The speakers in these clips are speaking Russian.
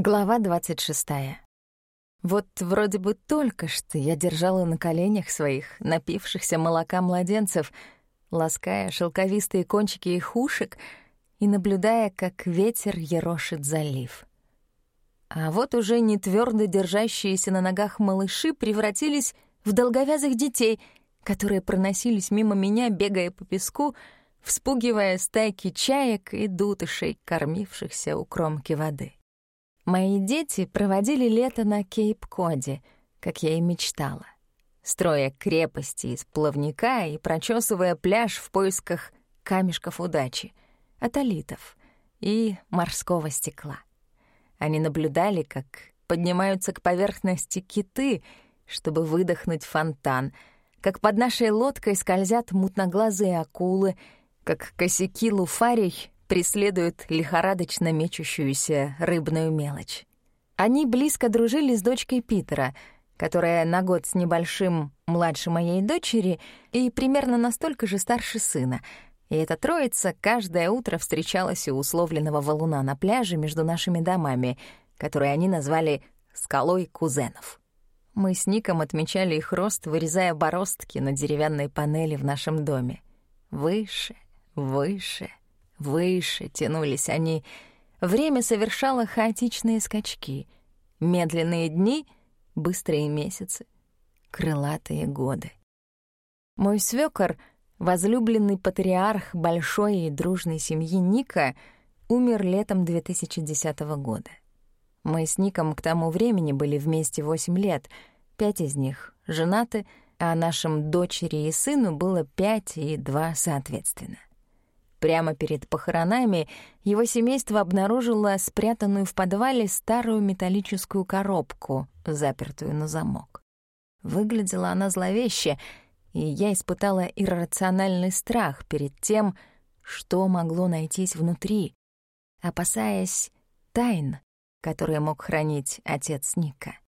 Глава 26. Вот вроде бы только что я держала на коленях своих напившихся молока младенцев, лаская шелковистые кончики их ушек и наблюдая, как ветер ерошит залив. А вот уже не твердо держащиеся на ногах малыши превратились в долговязых детей, которые проносились мимо меня, бегая по песку, вспугивая стайки чаек и дутышей, кормившихся у кромки воды. Мои дети проводили лето на Кейп-Коде, как я и мечтала, строя крепости из плавника и прочесывая пляж в поисках камешков удачи, атолитов и морского стекла. Они наблюдали, как поднимаются к поверхности киты, чтобы выдохнуть фонтан, как под нашей лодкой скользят мутноглазые акулы, как косяки луфарий преследуют лихорадочно мечущуюся рыбную мелочь. Они близко дружили с дочкой Питера, которая на год с небольшим младше моей дочери и примерно настолько же старше сына. И эта троица каждое утро встречалась у условленного валуна на пляже между нашими домами, который они назвали «скалой кузенов». Мы с Ником отмечали их рост, вырезая бороздки на деревянной панели в нашем доме. Выше, выше, Выше тянулись они. Время совершало хаотичные скачки. Медленные дни, быстрые месяцы, крылатые годы. Мой свёкор, возлюбленный патриарх большой и дружной семьи Ника, умер летом 2010 года. Мы с Ником к тому времени были вместе 8 лет, пять из них женаты, а нашим дочери и сыну было пять и два соответственно. Прямо перед похоронами его семейство обнаружило спрятанную в подвале старую металлическую коробку, запертую на замок. Выглядела она зловеще, и я испытала иррациональный страх перед тем, что могло найтись внутри, опасаясь тайн, которые мог хранить отец Ника.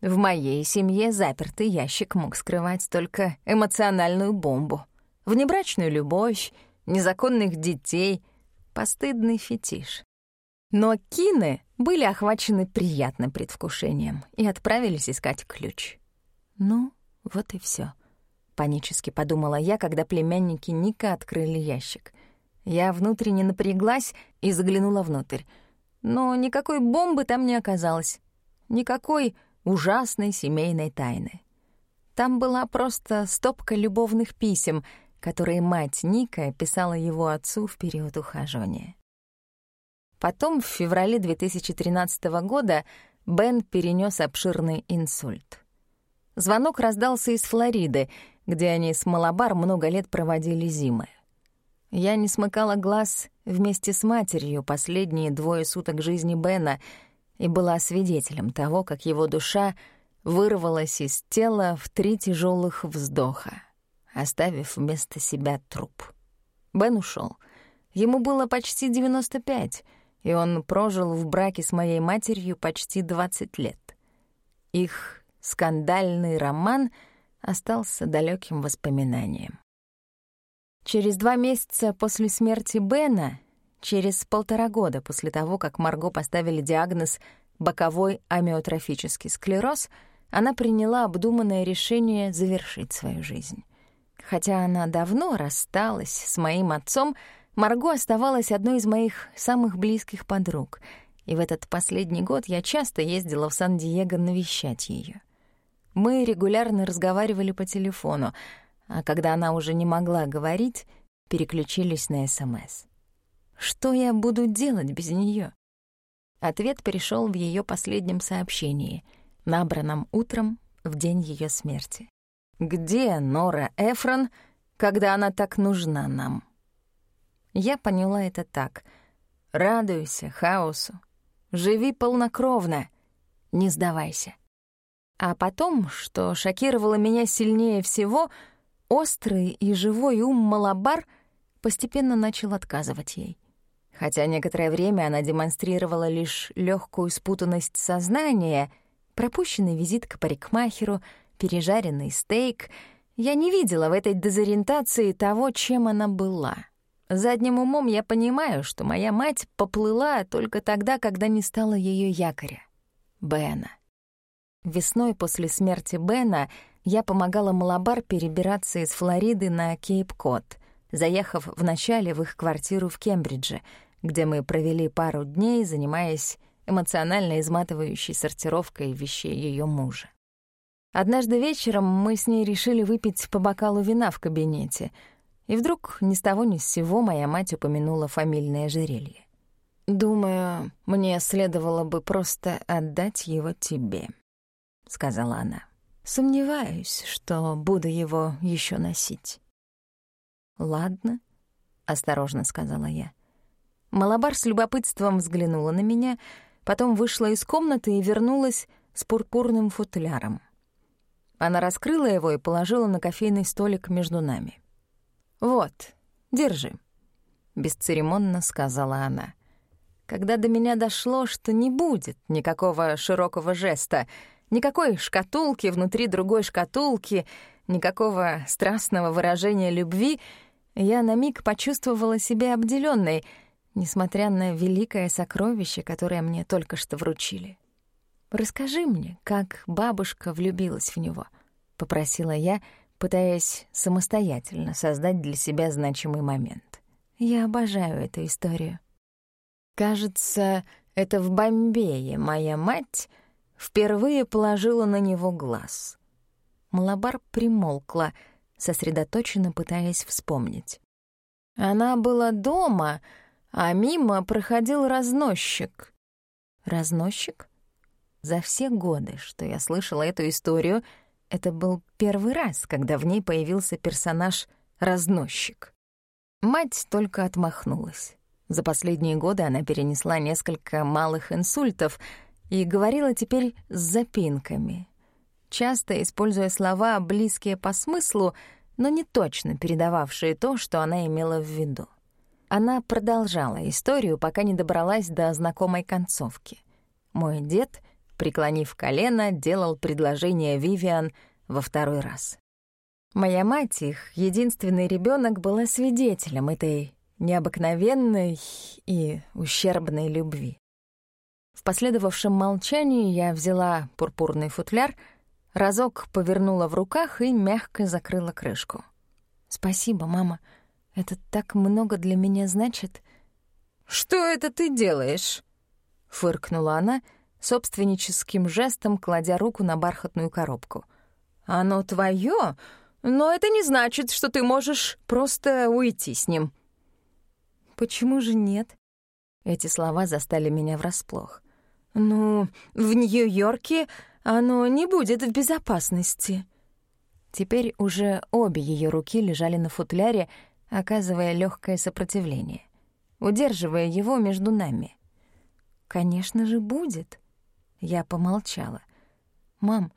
В моей семье запертый ящик мог скрывать только эмоциональную бомбу, внебрачную любовь, незаконных детей, постыдный фетиш. Но Кины были охвачены приятным предвкушением и отправились искать ключ. Ну, вот и все. Панически подумала я, когда племянники Ника открыли ящик. Я внутренне напряглась и заглянула внутрь. Но никакой бомбы там не оказалось. Никакой ужасной семейной тайны. Там была просто стопка любовных писем — которые мать Ника писала его отцу в период ухаживания. Потом, в феврале 2013 года, Бен перенес обширный инсульт. Звонок раздался из Флориды, где они с Малабар много лет проводили зимы. Я не смыкала глаз вместе с матерью последние двое суток жизни Бена и была свидетелем того, как его душа вырвалась из тела в три тяжелых вздоха оставив вместо себя труп. Бен ушел. Ему было почти 95, и он прожил в браке с моей матерью почти 20 лет. Их скандальный роман остался далеким воспоминанием. Через два месяца после смерти Бена, через полтора года после того, как Марго поставили диагноз «боковой амиотрофический склероз», она приняла обдуманное решение завершить свою жизнь. Хотя она давно рассталась с моим отцом, Марго оставалась одной из моих самых близких подруг, и в этот последний год я часто ездила в Сан-Диего навещать ее. Мы регулярно разговаривали по телефону, а когда она уже не могла говорить, переключились на СМС. Что я буду делать без нее? Ответ пришел в ее последнем сообщении, набранном утром в день ее смерти. Где Нора Эфрон, когда она так нужна нам? Я поняла это так. Радуйся хаосу. Живи полнокровно. Не сдавайся. А потом, что шокировало меня сильнее всего, острый и живой ум Малабар постепенно начал отказывать ей. Хотя некоторое время она демонстрировала лишь легкую спутанность сознания, пропущенный визит к парикмахеру — пережаренный стейк, я не видела в этой дезориентации того, чем она была. Задним умом я понимаю, что моя мать поплыла только тогда, когда не стало ее якоря — Бена. Весной после смерти Бена я помогала Малабар перебираться из Флориды на Кейп-Кот, заехав вначале в их квартиру в Кембридже, где мы провели пару дней, занимаясь эмоционально изматывающей сортировкой вещей ее мужа. Однажды вечером мы с ней решили выпить по бокалу вина в кабинете, и вдруг ни с того ни с сего моя мать упомянула фамильное ожерелье. «Думаю, мне следовало бы просто отдать его тебе», — сказала она. «Сомневаюсь, что буду его еще носить». «Ладно», — осторожно сказала я. Малабар с любопытством взглянула на меня, потом вышла из комнаты и вернулась с пурпурным футляром. Она раскрыла его и положила на кофейный столик между нами. «Вот, держи», — бесцеремонно сказала она. Когда до меня дошло, что не будет никакого широкого жеста, никакой шкатулки внутри другой шкатулки, никакого страстного выражения любви, я на миг почувствовала себя обделенной, несмотря на великое сокровище, которое мне только что вручили. «Расскажи мне, как бабушка влюбилась в него», — попросила я, пытаясь самостоятельно создать для себя значимый момент. Я обожаю эту историю. Кажется, это в Бомбее моя мать впервые положила на него глаз. Малабар примолкла, сосредоточенно пытаясь вспомнить. Она была дома, а мимо проходил разносчик. Разносчик? За все годы, что я слышала эту историю, это был первый раз, когда в ней появился персонаж «разносчик». Мать только отмахнулась. За последние годы она перенесла несколько малых инсультов и говорила теперь с запинками, часто используя слова, близкие по смыслу, но не точно передававшие то, что она имела в виду. Она продолжала историю, пока не добралась до знакомой концовки. Мой дед, преклонив колено, делал предложение Вивиан во второй раз. Моя мать, их единственный ребенок, была свидетелем этой необыкновенной и ущербной любви. В последовавшем молчании я взяла пурпурный футляр, разок повернула в руках и мягко закрыла крышку. «Спасибо, мама», это так много для меня значит. «Что это ты делаешь?» — фыркнула она, собственническим жестом кладя руку на бархатную коробку. «Оно твое, но это не значит, что ты можешь просто уйти с ним». «Почему же нет?» Эти слова застали меня врасплох. «Ну, в Нью-Йорке оно не будет в безопасности». Теперь уже обе ее руки лежали на футляре, оказывая легкое сопротивление, удерживая его между нами. «Конечно же, будет!» Я помолчала. «Мам,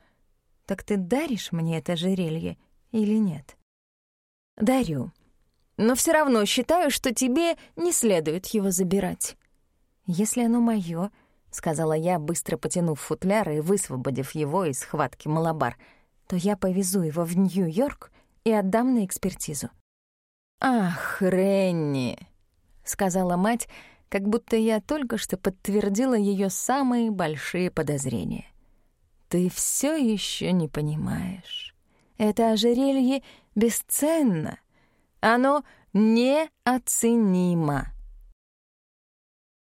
так ты даришь мне это жерелье или нет?» «Дарю. Но все равно считаю, что тебе не следует его забирать». «Если оно моё, сказала я, быстро потянув футляр и высвободив его из схватки малабар, то я повезу его в Нью-Йорк и отдам на экспертизу. «Ах, Ренни», — сказала мать, как будто я только что подтвердила ее самые большие подозрения. «Ты все еще не понимаешь. Это ожерелье бесценно. Оно неоценимо».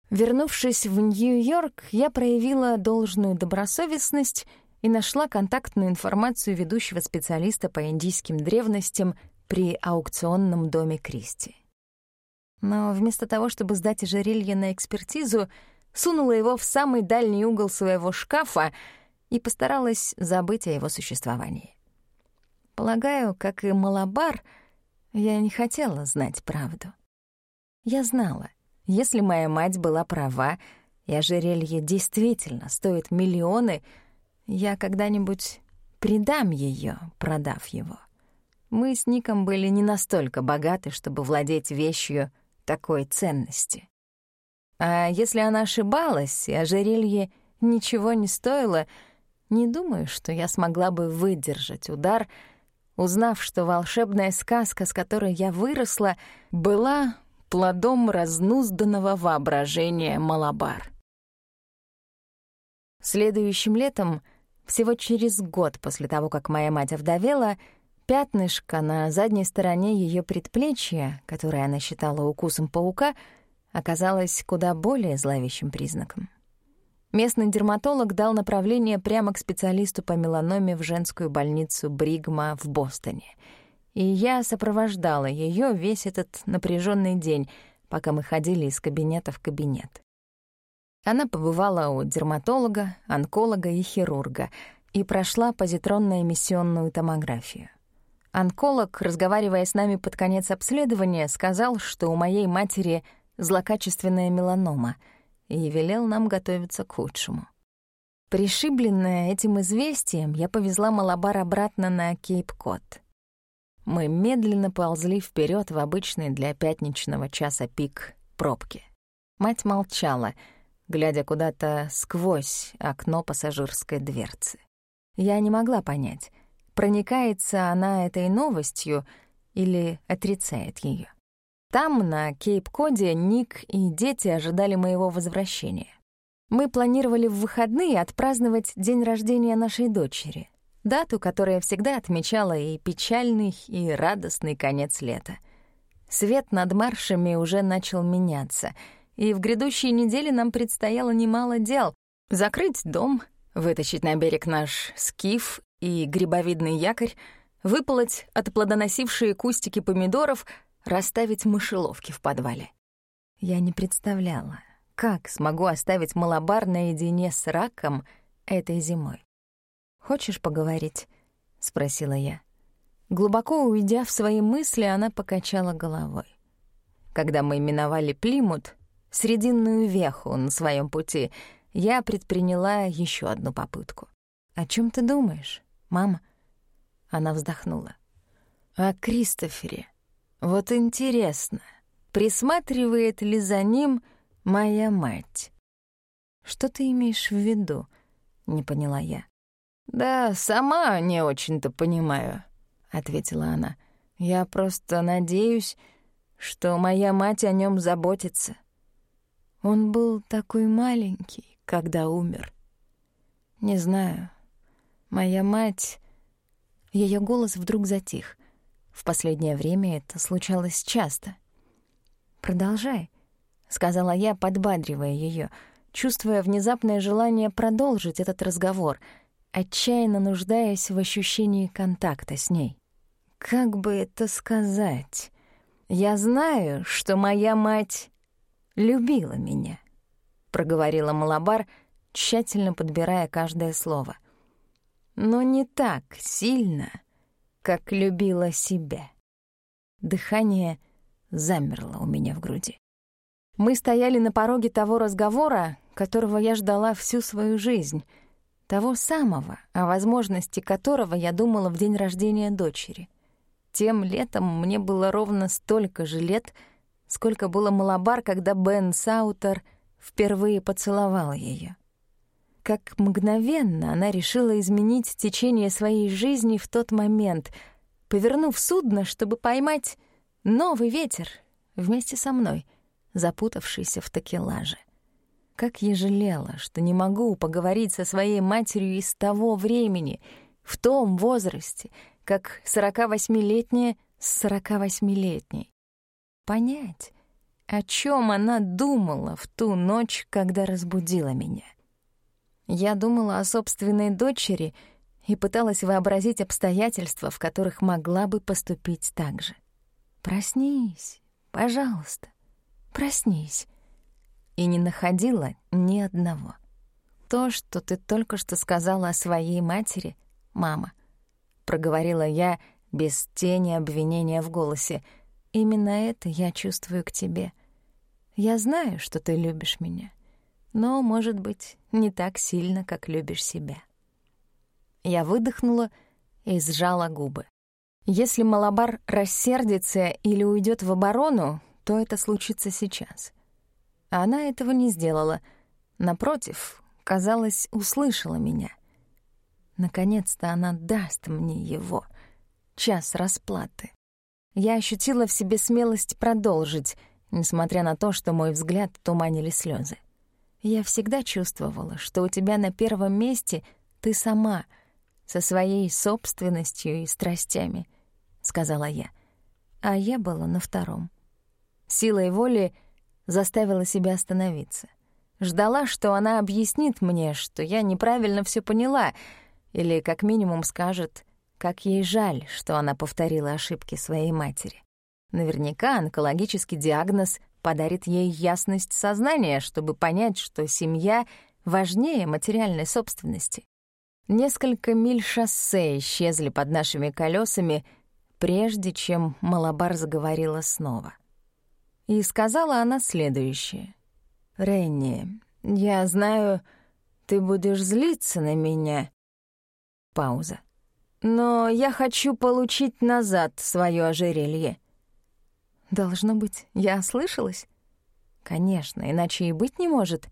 Вернувшись в Нью-Йорк, я проявила должную добросовестность и нашла контактную информацию ведущего специалиста по индийским древностям при аукционном доме Кристи. Но вместо того, чтобы сдать ожерелье на экспертизу, сунула его в самый дальний угол своего шкафа и постаралась забыть о его существовании. Полагаю, как и Малабар, я не хотела знать правду. Я знала, если моя мать была права, и ожерелье действительно стоит миллионы, я когда-нибудь предам ее, продав его. Мы с Ником были не настолько богаты, чтобы владеть вещью такой ценности. А если она ошибалась, и ожерелье ничего не стоило, не думаю, что я смогла бы выдержать удар, узнав, что волшебная сказка, с которой я выросла, была плодом разнузданного воображения Малабар. Следующим летом, всего через год после того, как моя мать овдовела, пятнышко на задней стороне ее предплечья, которое она считала укусом паука, оказалось куда более зловещим признаком. Местный дерматолог дал направление прямо к специалисту по меланоме в женскую больницу Бригма в Бостоне. И я сопровождала ее весь этот напряженный день, пока мы ходили из кабинета в кабинет. Она побывала у дерматолога, онколога и хирурга и прошла позитронно-эмиссионную томографию. Онколог, разговаривая с нами под конец обследования, сказал, что у моей матери злокачественная меланома — и велел нам готовиться к худшему. Пришибленная этим известием, я повезла Малабар обратно на Кейп-Кот. Мы медленно ползли вперед в обычной для пятничного часа пик пробки. Мать молчала, глядя куда-то сквозь окно пассажирской дверцы. Я не могла понять, проникается она этой новостью или отрицает ее. Там, на Кейп-Коде, Ник и дети ожидали моего возвращения. Мы планировали в выходные отпраздновать день рождения нашей дочери, дату, которая всегда отмечала и печальный, и радостный конец лета. Свет над маршами уже начал меняться, и в грядущие недели нам предстояло немало дел — закрыть дом, вытащить на берег наш скиф и грибовидный якорь, выполоть отплодоносившие кустики помидоров — расставить мышеловки в подвале. Я не представляла, как смогу оставить малабар наедине с раком этой зимой. «Хочешь поговорить?» — спросила я. Глубоко уйдя в свои мысли, она покачала головой. Когда мы миновали Плимут, срединную веху на своем пути, я предприняла еще одну попытку. «О чем ты думаешь, мама?» Она вздохнула. «О Кристофере. Вот интересно, присматривает ли за ним моя мать? Что ты имеешь в виду? Не поняла я. Да, сама не очень-то понимаю, ответила она. Я просто надеюсь, что моя мать о нем заботится. Он был такой маленький, когда умер. Не знаю. Моя мать... Ее голос вдруг затих. В последнее время это случалось часто. «Продолжай», — сказала я, подбадривая ее, чувствуя внезапное желание продолжить этот разговор, отчаянно нуждаясь в ощущении контакта с ней. «Как бы это сказать? Я знаю, что моя мать любила меня», — проговорила Малабар, тщательно подбирая каждое слово. «Но не так сильно, — как любила себя. Дыхание замерло у меня в груди. Мы стояли на пороге того разговора, которого я ждала всю свою жизнь, того самого, о возможности которого я думала в день рождения дочери. Тем летом мне было ровно столько же лет, сколько было Малабар, когда Бен Саутер впервые поцеловал ее как мгновенно она решила изменить течение своей жизни в тот момент, повернув судно, чтобы поймать новый ветер вместе со мной, запутавшийся в такелаже. Как я жалела, что не могу поговорить со своей матерью из того времени, в том возрасте, как 48-летняя с 48-летней. Понять, о чем она думала в ту ночь, когда разбудила меня. Я думала о собственной дочери и пыталась вообразить обстоятельства, в которых могла бы поступить так же. «Проснись, пожалуйста, проснись». И не находила ни одного. «То, что ты только что сказала о своей матери, мама», — проговорила я без тени обвинения в голосе, «именно это я чувствую к тебе. Я знаю, что ты любишь меня» но, может быть, не так сильно, как любишь себя. Я выдохнула и сжала губы. Если Малабар рассердится или уйдет в оборону, то это случится сейчас. А она этого не сделала. Напротив, казалось, услышала меня. Наконец-то она даст мне его. Час расплаты. Я ощутила в себе смелость продолжить, несмотря на то, что мой взгляд туманили слезы. Я всегда чувствовала, что у тебя на первом месте ты сама, со своей собственностью и страстями, — сказала я. А я была на втором. Силой воли заставила себя остановиться. Ждала, что она объяснит мне, что я неправильно все поняла, или как минимум скажет, как ей жаль, что она повторила ошибки своей матери. Наверняка онкологический диагноз подарит ей ясность сознания, чтобы понять, что семья важнее материальной собственности. Несколько миль шоссе исчезли под нашими колесами, прежде чем Малабар заговорила снова. И сказала она следующее. «Ренни, я знаю, ты будешь злиться на меня». Пауза. «Но я хочу получить назад свое ожерелье. Должно быть, я ослышалась? Конечно, иначе и быть не может.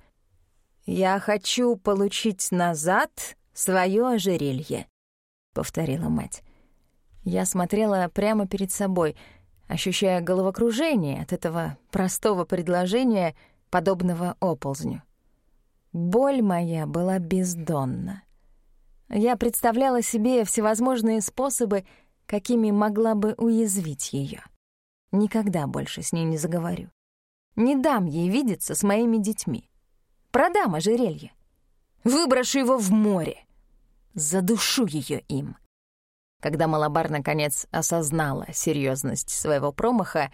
«Я хочу получить назад свое ожерелье», — повторила мать. Я смотрела прямо перед собой, ощущая головокружение от этого простого предложения, подобного оползню. Боль моя была бездонна. Я представляла себе всевозможные способы, какими могла бы уязвить ее. Никогда больше с ней не заговорю. Не дам ей видеться с моими детьми. Продам ожерелье. Выброшу его в море. Задушу ее им. Когда Малабар наконец осознала серьезность своего промаха,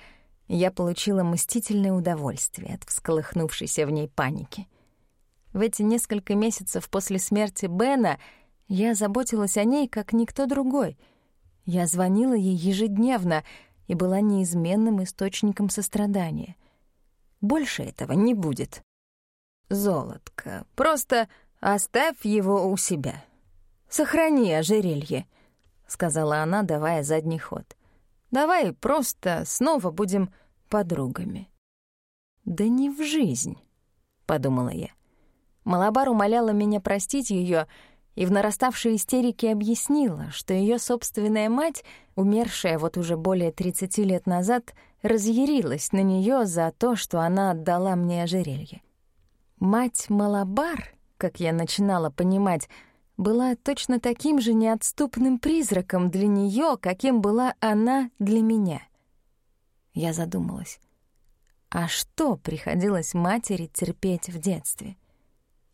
я получила мстительное удовольствие от всколыхнувшейся в ней паники. В эти несколько месяцев после смерти Бена я заботилась о ней, как никто другой. Я звонила ей ежедневно — и была неизменным источником сострадания. Больше этого не будет. Золотко, просто оставь его у себя. Сохрани ожерелье, — сказала она, давая задний ход. Давай просто снова будем подругами. Да не в жизнь, — подумала я. Малабар умоляла меня простить ее и в нараставшей истерике объяснила, что ее собственная мать, умершая вот уже более 30 лет назад, разъярилась на нее за то, что она отдала мне ожерелье. Мать Малабар, как я начинала понимать, была точно таким же неотступным призраком для нее, каким была она для меня. Я задумалась, а что приходилось матери терпеть в детстве?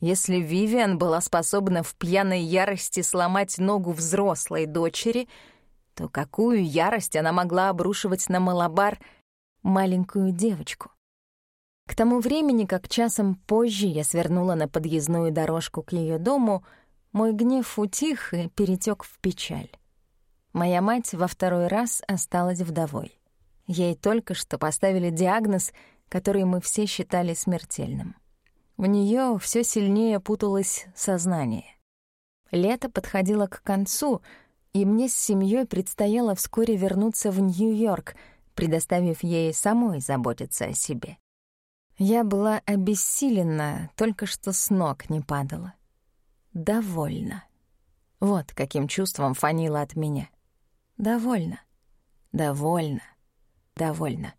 Если Вивиан была способна в пьяной ярости сломать ногу взрослой дочери, то какую ярость она могла обрушивать на Малабар маленькую девочку? К тому времени, как часом позже я свернула на подъездную дорожку к ее дому, мой гнев утих и перетек в печаль. Моя мать во второй раз осталась вдовой. Ей только что поставили диагноз, который мы все считали смертельным. В нее все сильнее путалось сознание. Лето подходило к концу, и мне с семьей предстояло вскоре вернуться в Нью-Йорк, предоставив ей самой заботиться о себе. Я была обессилена, только что с ног не падала. Довольно. Вот каким чувством фанило от меня. Довольно. Довольно. Довольно.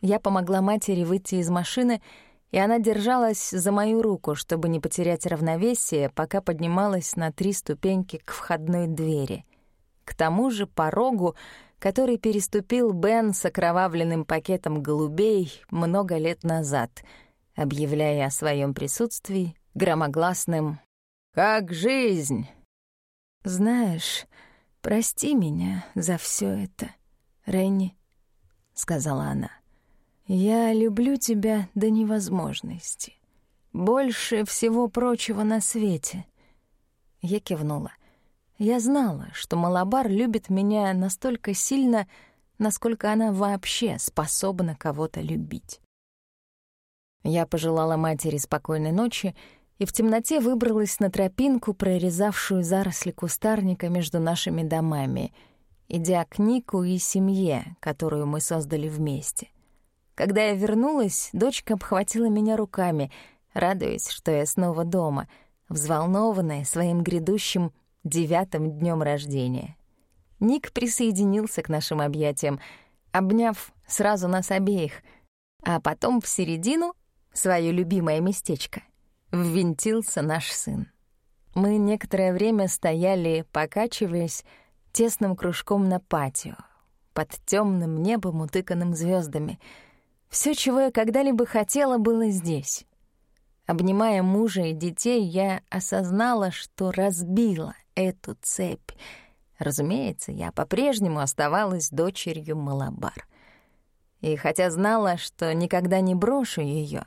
Я помогла матери выйти из машины и она держалась за мою руку, чтобы не потерять равновесие, пока поднималась на три ступеньки к входной двери. К тому же порогу, который переступил Бен с окровавленным пакетом голубей много лет назад, объявляя о своем присутствии громогласным «Как жизнь!» «Знаешь, прости меня за все это, Ренни», — сказала она. «Я люблю тебя до невозможности. Больше всего прочего на свете». Я кивнула. Я знала, что Малабар любит меня настолько сильно, насколько она вообще способна кого-то любить. Я пожелала матери спокойной ночи и в темноте выбралась на тропинку, прорезавшую заросли кустарника между нашими домами, идя к Нику и семье, которую мы создали вместе. Когда я вернулась, дочка обхватила меня руками, радуясь, что я снова дома, взволнованная своим грядущим девятым днем рождения. Ник присоединился к нашим объятиям, обняв сразу нас обеих, А потом в середину, свое любимое местечко, ввинтился наш сын. Мы некоторое время стояли, покачиваясь, тесным кружком на патио, под темным небом, утыканным звездами. Все, чего я когда-либо хотела, было здесь. Обнимая мужа и детей, я осознала, что разбила эту цепь. Разумеется, я по-прежнему оставалась дочерью Малабар. И хотя знала, что никогда не брошу ее,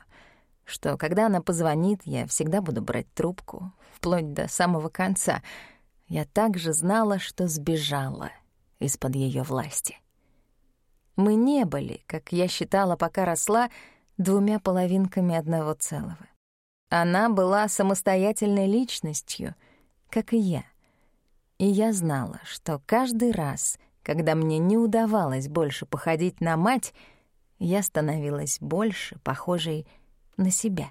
что когда она позвонит, я всегда буду брать трубку, вплоть до самого конца, я также знала, что сбежала из-под ее власти. Мы не были, как я считала, пока росла, двумя половинками одного целого. Она была самостоятельной личностью, как и я. И я знала, что каждый раз, когда мне не удавалось больше походить на мать, я становилась больше похожей на себя.